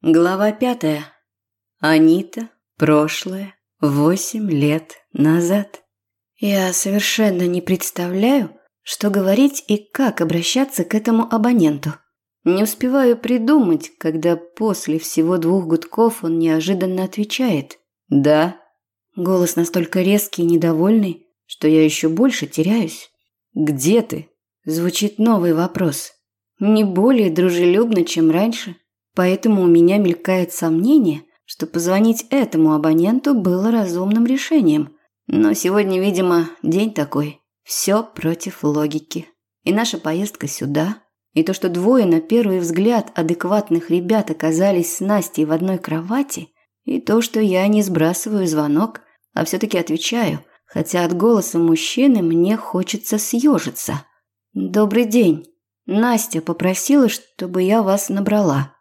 Глава пятая. Анита. Прошлое. Восемь лет назад. Я совершенно не представляю, что говорить и как обращаться к этому абоненту. Не успеваю придумать, когда после всего двух гудков он неожиданно отвечает «Да». Голос настолько резкий и недовольный, что я еще больше теряюсь. «Где ты?» Звучит новый вопрос. Не более дружелюбно, чем раньше – Поэтому у меня мелькает сомнение, что позвонить этому абоненту было разумным решением. Но сегодня, видимо, день такой. Все против логики. И наша поездка сюда, и то, что двое на первый взгляд адекватных ребят оказались с Настей в одной кровати, и то, что я не сбрасываю звонок, а все-таки отвечаю, хотя от голоса мужчины мне хочется съежиться. «Добрый день. Настя попросила, чтобы я вас набрала».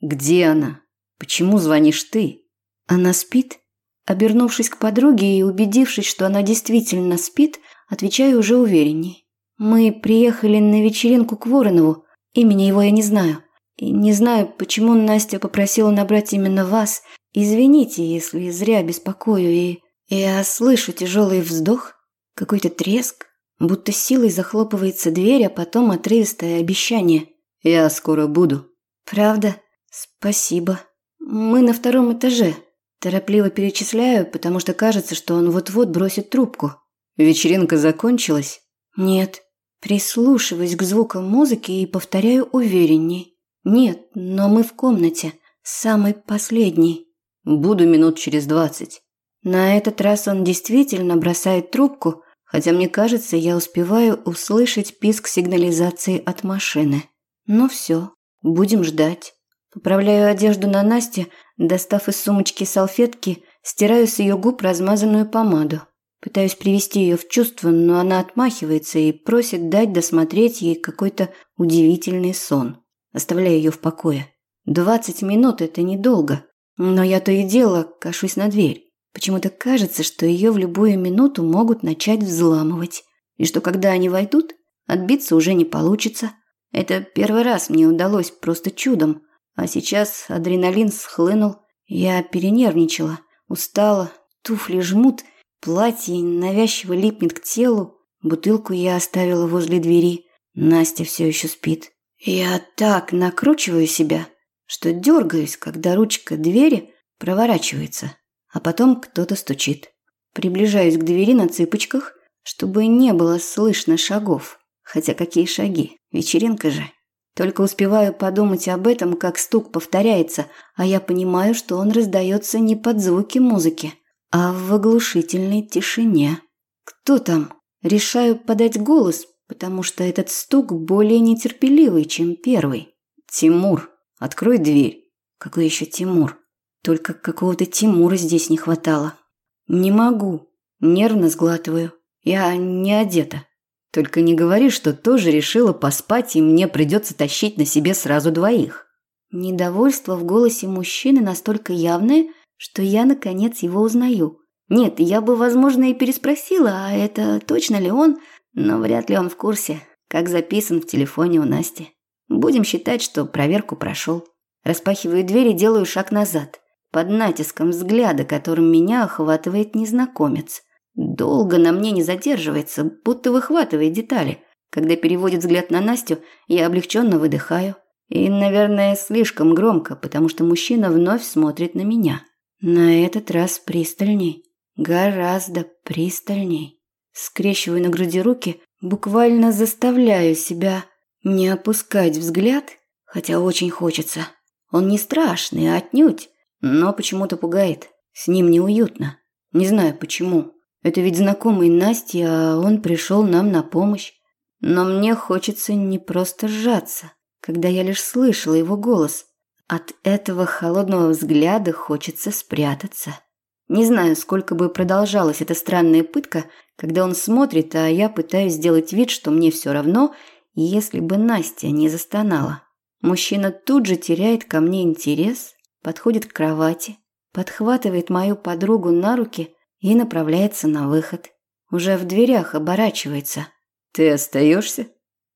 Где она? Почему звонишь ты? Она спит? Обернувшись к подруге и убедившись, что она действительно спит, отвечаю уже уверенней. Мы приехали на вечеринку к Воронову. Имени его я не знаю. И не знаю, почему Настя попросила набрать именно вас. Извините, если зря беспокою, и я слышу тяжелый вздох, какой-то треск, будто силой захлопывается дверь, а потом отрывистое обещание. «Я скоро буду». «Правда?» «Спасибо. Мы на втором этаже». Торопливо перечисляю, потому что кажется, что он вот-вот бросит трубку. «Вечеринка закончилась?» «Нет». Прислушиваюсь к звукам музыки и повторяю уверенней. «Нет, но мы в комнате. Самый последний». «Буду минут через двадцать». На этот раз он действительно бросает трубку, хотя мне кажется, я успеваю услышать писк сигнализации от машины. Ну все, будем ждать. Поправляю одежду на Насте, достав из сумочки салфетки, стираю с ее губ размазанную помаду. Пытаюсь привести ее в чувство, но она отмахивается и просит дать досмотреть ей какой-то удивительный сон. Оставляю ее в покое. Двадцать минут – это недолго, но я то и дело кашусь на дверь. Почему-то кажется, что ее в любую минуту могут начать взламывать, и что когда они войдут, отбиться уже не получится. Это первый раз мне удалось просто чудом – а сейчас адреналин схлынул. Я перенервничала, устала, туфли жмут, платье навязчиво липнет к телу. Бутылку я оставила возле двери. Настя все еще спит. Я так накручиваю себя, что дергаюсь, когда ручка двери проворачивается, а потом кто-то стучит. Приближаюсь к двери на цыпочках, чтобы не было слышно шагов. Хотя какие шаги? Вечеринка же. Только успеваю подумать об этом, как стук повторяется, а я понимаю, что он раздается не под звуки музыки, а в оглушительной тишине. Кто там? Решаю подать голос, потому что этот стук более нетерпеливый, чем первый. Тимур, открой дверь. Какой еще Тимур? Только какого-то Тимура здесь не хватало. Не могу. Нервно сглатываю. Я не одета. Только не говори, что тоже решила поспать, и мне придется тащить на себе сразу двоих. Недовольство в голосе мужчины настолько явное, что я, наконец, его узнаю. Нет, я бы, возможно, и переспросила, а это точно ли он, но вряд ли он в курсе, как записан в телефоне у Насти. Будем считать, что проверку прошел. Распахиваю дверь и делаю шаг назад, под натиском взгляда, которым меня охватывает незнакомец. Долго на мне не задерживается, будто выхватывает детали. Когда переводит взгляд на Настю, я облегченно выдыхаю. И, наверное, слишком громко, потому что мужчина вновь смотрит на меня. На этот раз пристальней. Гораздо пристальней. Скрещиваю на груди руки, буквально заставляю себя не опускать взгляд, хотя очень хочется. Он не страшный, а отнюдь, но почему-то пугает. С ним неуютно. Не знаю почему. Это ведь знакомый Насти, а он пришел нам на помощь. Но мне хочется не просто сжаться, когда я лишь слышала его голос. От этого холодного взгляда хочется спрятаться. Не знаю, сколько бы продолжалась эта странная пытка, когда он смотрит, а я пытаюсь сделать вид, что мне все равно, если бы Настя не застонала. Мужчина тут же теряет ко мне интерес, подходит к кровати, подхватывает мою подругу на руки – и направляется на выход. Уже в дверях оборачивается. «Ты остаешься?»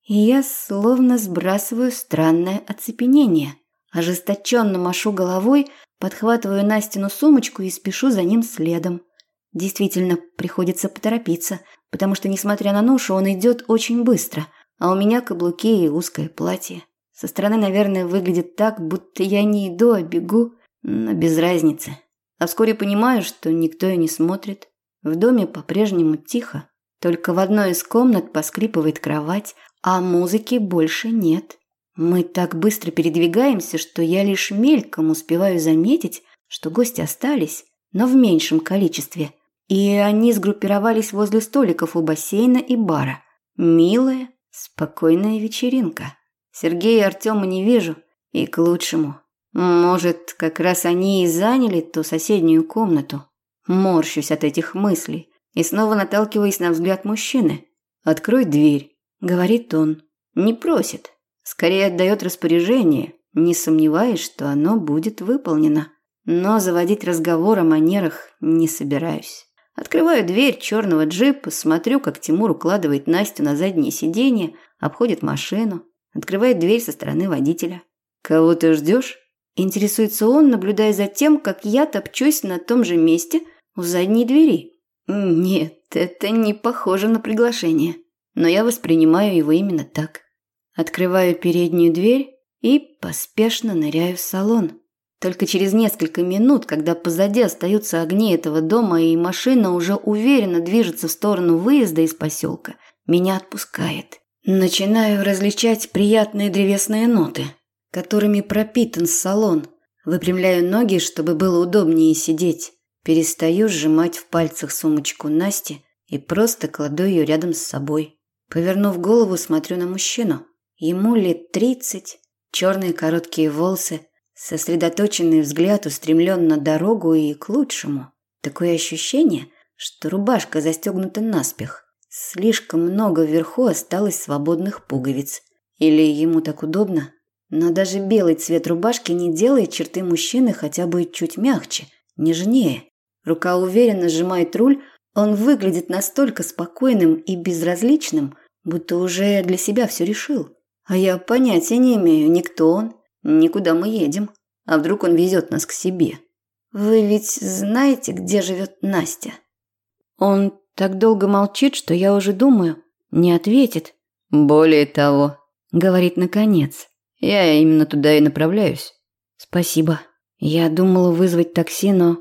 И я словно сбрасываю странное оцепенение. Ожесточенно машу головой, подхватываю Настину сумочку и спешу за ним следом. Действительно, приходится поторопиться, потому что, несмотря на ношу, он идет очень быстро, а у меня каблуки и узкое платье. Со стороны, наверное, выглядит так, будто я не иду, а бегу, но без разницы. А вскоре понимаю, что никто и не смотрит. В доме по-прежнему тихо, только в одной из комнат поскрипывает кровать, а музыки больше нет. Мы так быстро передвигаемся, что я лишь мельком успеваю заметить, что гости остались, но в меньшем количестве. И они сгруппировались возле столиков у бассейна и бара. Милая, спокойная вечеринка. Сергея и Артема не вижу, и к лучшему. Может, как раз они и заняли ту соседнюю комнату. Морщусь от этих мыслей и снова наталкиваясь на взгляд мужчины. «Открой дверь», — говорит он. Не просит, Скорее отдает распоряжение, не сомневаясь, что оно будет выполнено. Но заводить разговор о манерах не собираюсь. Открываю дверь черного джипа, смотрю, как Тимур укладывает Настю на заднее сиденье, обходит машину, открывает дверь со стороны водителя. «Кого ты ждешь?» Интересуется он, наблюдая за тем, как я топчусь на том же месте у задней двери. Нет, это не похоже на приглашение, но я воспринимаю его именно так. Открываю переднюю дверь и поспешно ныряю в салон. Только через несколько минут, когда позади остаются огни этого дома и машина уже уверенно движется в сторону выезда из поселка, меня отпускает. Начинаю различать приятные древесные ноты, которыми пропитан салон. Выпрямляю ноги, чтобы было удобнее сидеть. Перестаю сжимать в пальцах сумочку Насти и просто кладу ее рядом с собой. Повернув голову, смотрю на мужчину. Ему лет тридцать, черные короткие волосы, сосредоточенный взгляд устремлен на дорогу и к лучшему. Такое ощущение, что рубашка застегнута наспех. Слишком много вверху осталось свободных пуговиц. Или ему так удобно? Но даже белый цвет рубашки не делает черты мужчины хотя бы чуть мягче, нежнее. Рука уверенно сжимает руль, он выглядит настолько спокойным и безразличным, будто уже для себя все решил. А я понятия не имею, никто он, никуда мы едем. А вдруг он везет нас к себе? Вы ведь знаете, где живет Настя? Он так долго молчит, что я уже думаю, не ответит. Более того, говорит наконец, я именно туда и направляюсь. Спасибо. Я думала вызвать такси, но...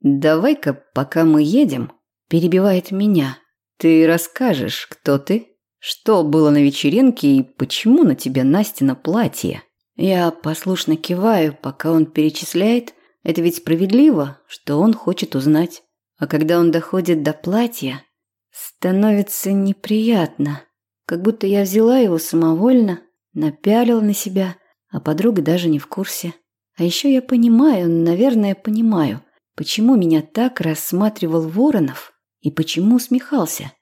Давай-ка, пока мы едем, перебивает меня. Ты расскажешь, кто ты? Что было на вечеринке и почему на тебе Настина платье? Я послушно киваю, пока он перечисляет. Это ведь справедливо, что он хочет узнать. А когда он доходит до платья, становится неприятно. Как будто я взяла его самовольно, напялила на себя, а подруга даже не в курсе. А еще я понимаю, наверное, понимаю, почему меня так рассматривал Воронов и почему усмехался.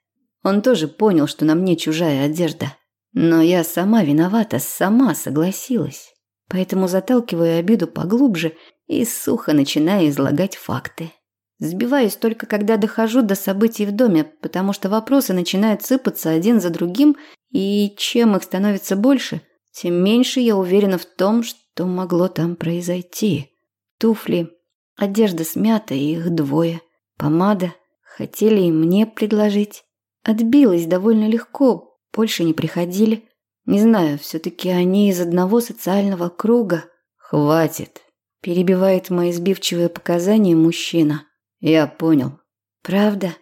Он тоже понял, что на мне чужая одежда. Но я сама виновата, сама согласилась. Поэтому заталкиваю обиду поглубже и сухо начинаю излагать факты. Сбиваюсь только, когда дохожу до событий в доме, потому что вопросы начинают сыпаться один за другим, и чем их становится больше, тем меньше я уверена в том, что могло там произойти. Туфли, одежда смята, их двое, помада, хотели и мне предложить. Отбилась довольно легко, больше не приходили. Не знаю, все-таки они из одного социального круга. Хватит. Перебивает мои сбивчивые показания мужчина. Я понял. Правда?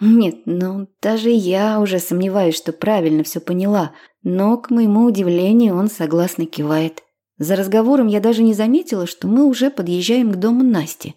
Нет, ну даже я уже сомневаюсь, что правильно все поняла, но, к моему удивлению, он согласно кивает. За разговором я даже не заметила, что мы уже подъезжаем к дому Насти.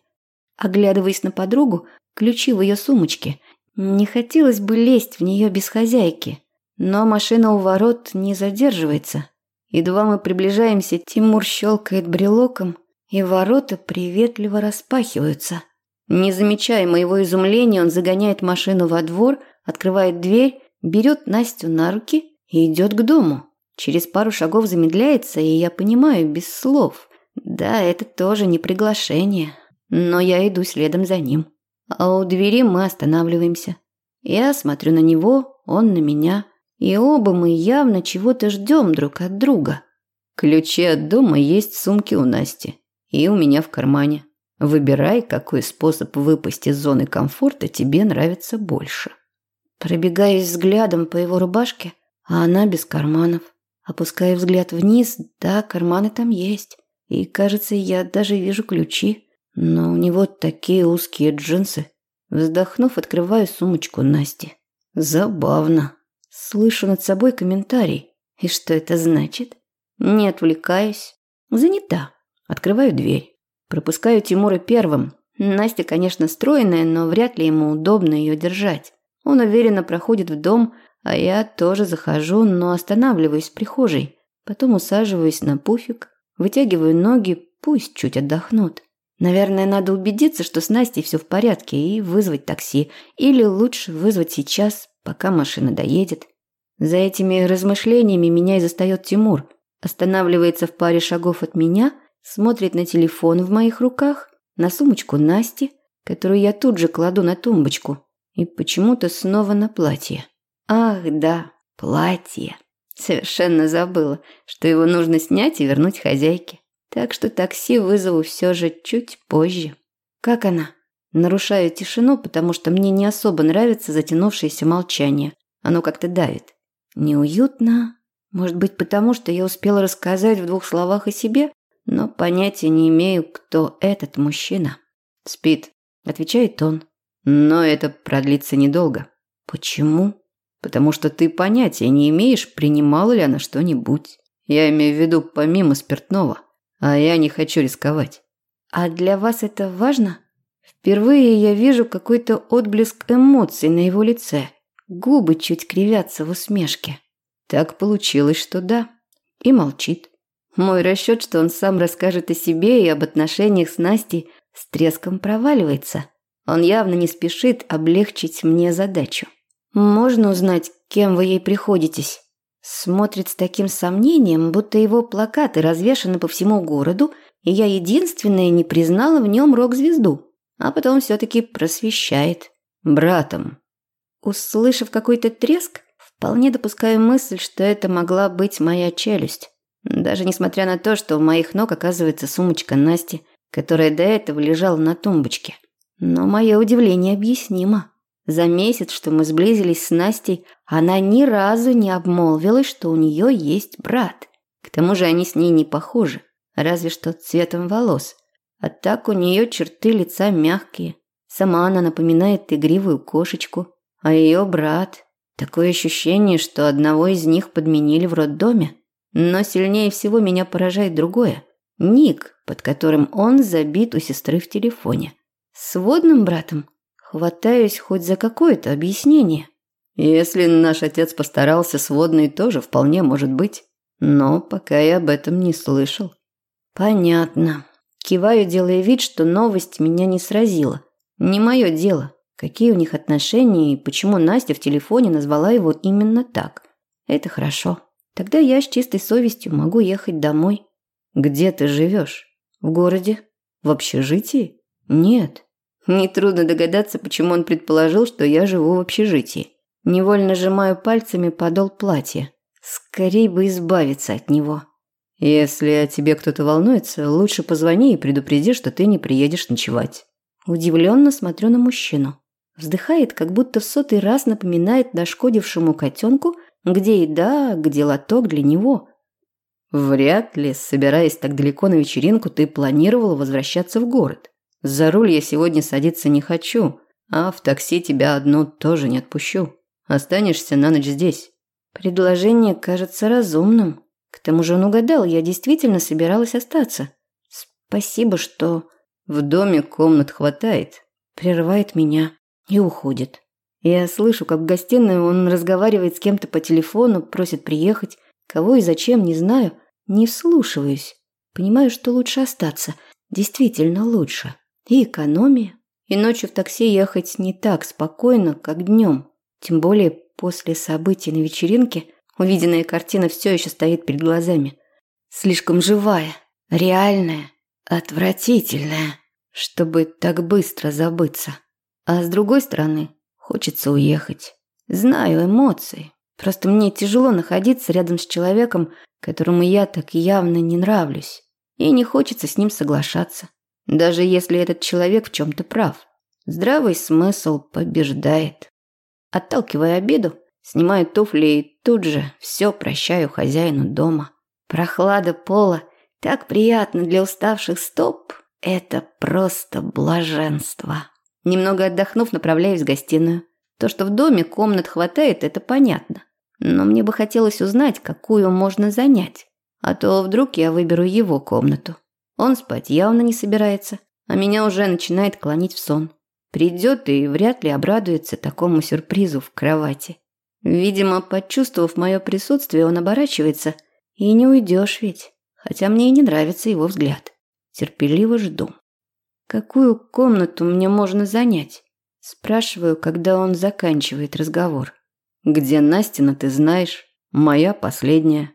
Оглядываясь на подругу, ключи в ее сумочке – не хотелось бы лезть в нее без хозяйки, но машина у ворот не задерживается. Едва мы приближаемся, Тимур щелкает брелоком, и ворота приветливо распахиваются. Не замечая моего изумления, он загоняет машину во двор, открывает дверь, берет Настю на руки и идет к дому. Через пару шагов замедляется, и я понимаю без слов. Да, это тоже не приглашение, но я иду следом за ним а у двери мы останавливаемся. Я смотрю на него, он на меня, и оба мы явно чего-то ждем друг от друга. Ключи от дома есть в сумке у Насти. И у меня в кармане. Выбирай, какой способ выпасть из зоны комфорта тебе нравится больше. Пробегаюсь взглядом по его рубашке, а она без карманов. Опускаю взгляд вниз, да, карманы там есть. И, кажется, я даже вижу ключи. Но у него такие узкие джинсы. Вздохнув, открываю сумочку Насти. Забавно. Слышу над собой комментарий. И что это значит? Не отвлекаюсь. Занята. Открываю дверь. Пропускаю Тимура первым. Настя, конечно, стройная, но вряд ли ему удобно ее держать. Он уверенно проходит в дом, а я тоже захожу, но останавливаюсь в прихожей. Потом усаживаюсь на пуфик, вытягиваю ноги, пусть чуть отдохнут. Наверное, надо убедиться, что с Настей все в порядке, и вызвать такси. Или лучше вызвать сейчас, пока машина доедет. За этими размышлениями меня и застает Тимур. Останавливается в паре шагов от меня, смотрит на телефон в моих руках, на сумочку Насти, которую я тут же кладу на тумбочку, и почему-то снова на платье. Ах, да, платье. Совершенно забыла, что его нужно снять и вернуть хозяйке. Так что такси вызову все же чуть позже. Как она? Нарушаю тишину, потому что мне не особо нравится затянувшееся молчание. Оно как-то давит. Неуютно. Может быть, потому что я успела рассказать в двух словах о себе, но понятия не имею, кто этот мужчина. Спит, отвечает он. Но это продлится недолго. Почему? Потому что ты понятия не имеешь, принимала ли она что-нибудь. Я имею в виду помимо спиртного. А я не хочу рисковать. А для вас это важно? Впервые я вижу какой-то отблеск эмоций на его лице. Губы чуть кривятся в усмешке. Так получилось, что да. И молчит. Мой расчет, что он сам расскажет о себе и об отношениях с Настей, с треском проваливается. Он явно не спешит облегчить мне задачу. «Можно узнать, кем вы ей приходитесь?» Смотрит с таким сомнением, будто его плакаты развешаны по всему городу, и я единственная не признала в нем рок-звезду. А потом все-таки просвещает. Братом. Услышав какой-то треск, вполне допускаю мысль, что это могла быть моя челюсть. Даже несмотря на то, что у моих ног оказывается сумочка Насти, которая до этого лежала на тумбочке. Но мое удивление объяснимо. За месяц, что мы сблизились с Настей, она ни разу не обмолвилась, что у нее есть брат. К тому же они с ней не похожи, разве что цветом волос. А так у нее черты лица мягкие. Сама она напоминает игривую кошечку. А ее брат... Такое ощущение, что одного из них подменили в роддоме. Но сильнее всего меня поражает другое. Ник, под которым он забит у сестры в телефоне. С водным братом Хватаюсь хоть за какое-то объяснение. Если наш отец постарался, сводный тоже вполне может быть. Но пока я об этом не слышал. Понятно. Киваю, делая вид, что новость меня не сразила. Не мое дело, какие у них отношения и почему Настя в телефоне назвала его именно так. Это хорошо. Тогда я с чистой совестью могу ехать домой. Где ты живешь? В городе? В общежитии? Нет, Нетрудно догадаться, почему он предположил, что я живу в общежитии. Невольно сжимаю пальцами подол платья. Скорей бы избавиться от него. Если о тебе кто-то волнуется, лучше позвони и предупреди, что ты не приедешь ночевать. Удивленно смотрю на мужчину. Вздыхает, как будто в сотый раз напоминает нашкодившему котенку, где еда, где лоток для него. Вряд ли, собираясь так далеко на вечеринку, ты планировала возвращаться в город. За руль я сегодня садиться не хочу, а в такси тебя одну тоже не отпущу. Останешься на ночь здесь. Предложение кажется разумным. К тому же он угадал, я действительно собиралась остаться. Спасибо, что в доме комнат хватает. Прерывает меня и уходит. Я слышу, как в гостиной он разговаривает с кем-то по телефону, просит приехать. Кого и зачем, не знаю. Не вслушиваюсь. Понимаю, что лучше остаться. Действительно лучше. И экономия. И ночью в такси ехать не так спокойно, как днем. Тем более после событий на вечеринке увиденная картина все еще стоит перед глазами. Слишком живая, реальная, отвратительная, чтобы так быстро забыться. А с другой стороны, хочется уехать. Знаю эмоции. Просто мне тяжело находиться рядом с человеком, которому я так явно не нравлюсь, и не хочется с ним соглашаться, даже если этот человек в чем-то прав. Здравый смысл побеждает. Отталкивая обиду, снимаю туфли и тут же все прощаю хозяину дома. Прохлада пола так приятно для уставших стоп. Это просто блаженство. Немного отдохнув, направляюсь в гостиную. То, что в доме комнат хватает, это понятно. Но мне бы хотелось узнать, какую можно занять. А то вдруг я выберу его комнату. Он спать явно не собирается, а меня уже начинает клонить в сон. Придет и вряд ли обрадуется такому сюрпризу в кровати. Видимо, почувствовав мое присутствие, он оборачивается. И не уйдешь ведь. Хотя мне и не нравится его взгляд. Терпеливо жду. Какую комнату мне можно занять? Спрашиваю, когда он заканчивает разговор. Где Настина, ты знаешь? Моя последняя.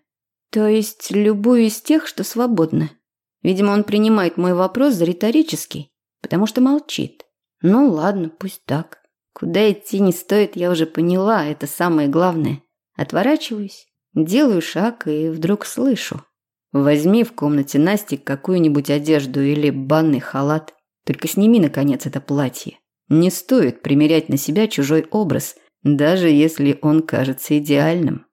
То есть любую из тех, что свободны. Видимо, он принимает мой вопрос за риторический, потому что молчит. Ну ладно, пусть так. Куда идти не стоит, я уже поняла, это самое главное. Отворачиваюсь, делаю шаг и вдруг слышу. Возьми в комнате Насти какую-нибудь одежду или банный халат. Только сними, наконец, это платье. Не стоит примерять на себя чужой образ, даже если он кажется идеальным.